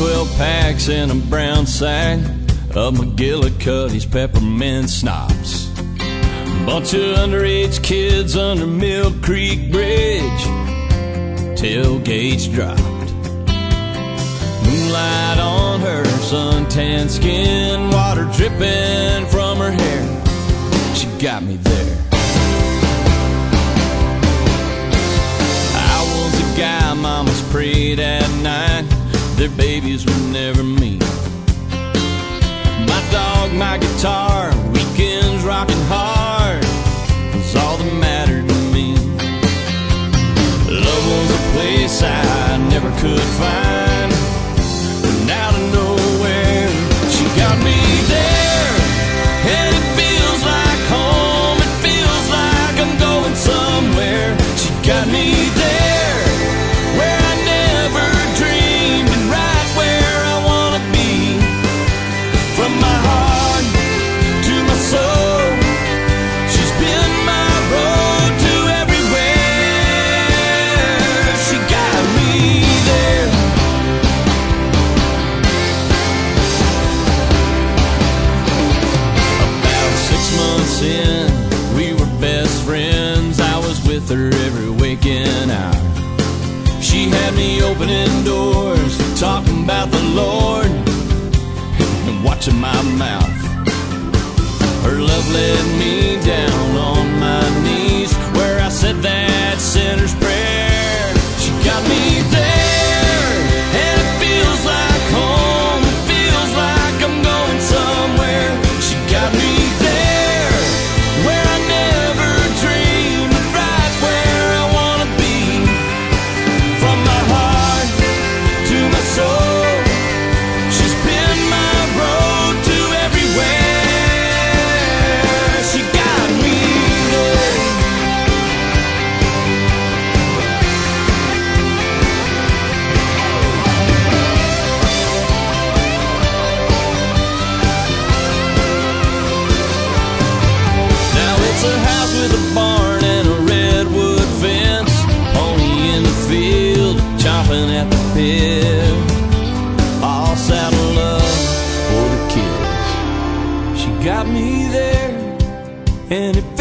12 packs in a brown sack of McGillicuddy's peppermint schnapps. Bunch of underage kids under Mill Creek Bridge. Tailgates dropped. Moonlight on her suntan skin, water dripping from her hair. She got me there. I was a guy mamas prayed at night. Their babies would never meet. My dog, my guitar, weekends rocking hard was all that mattered to me. Love was a place I never could find. Her every waking hour. She had me opening doors, talking about the Lord and watching my mouth. Her love led me and it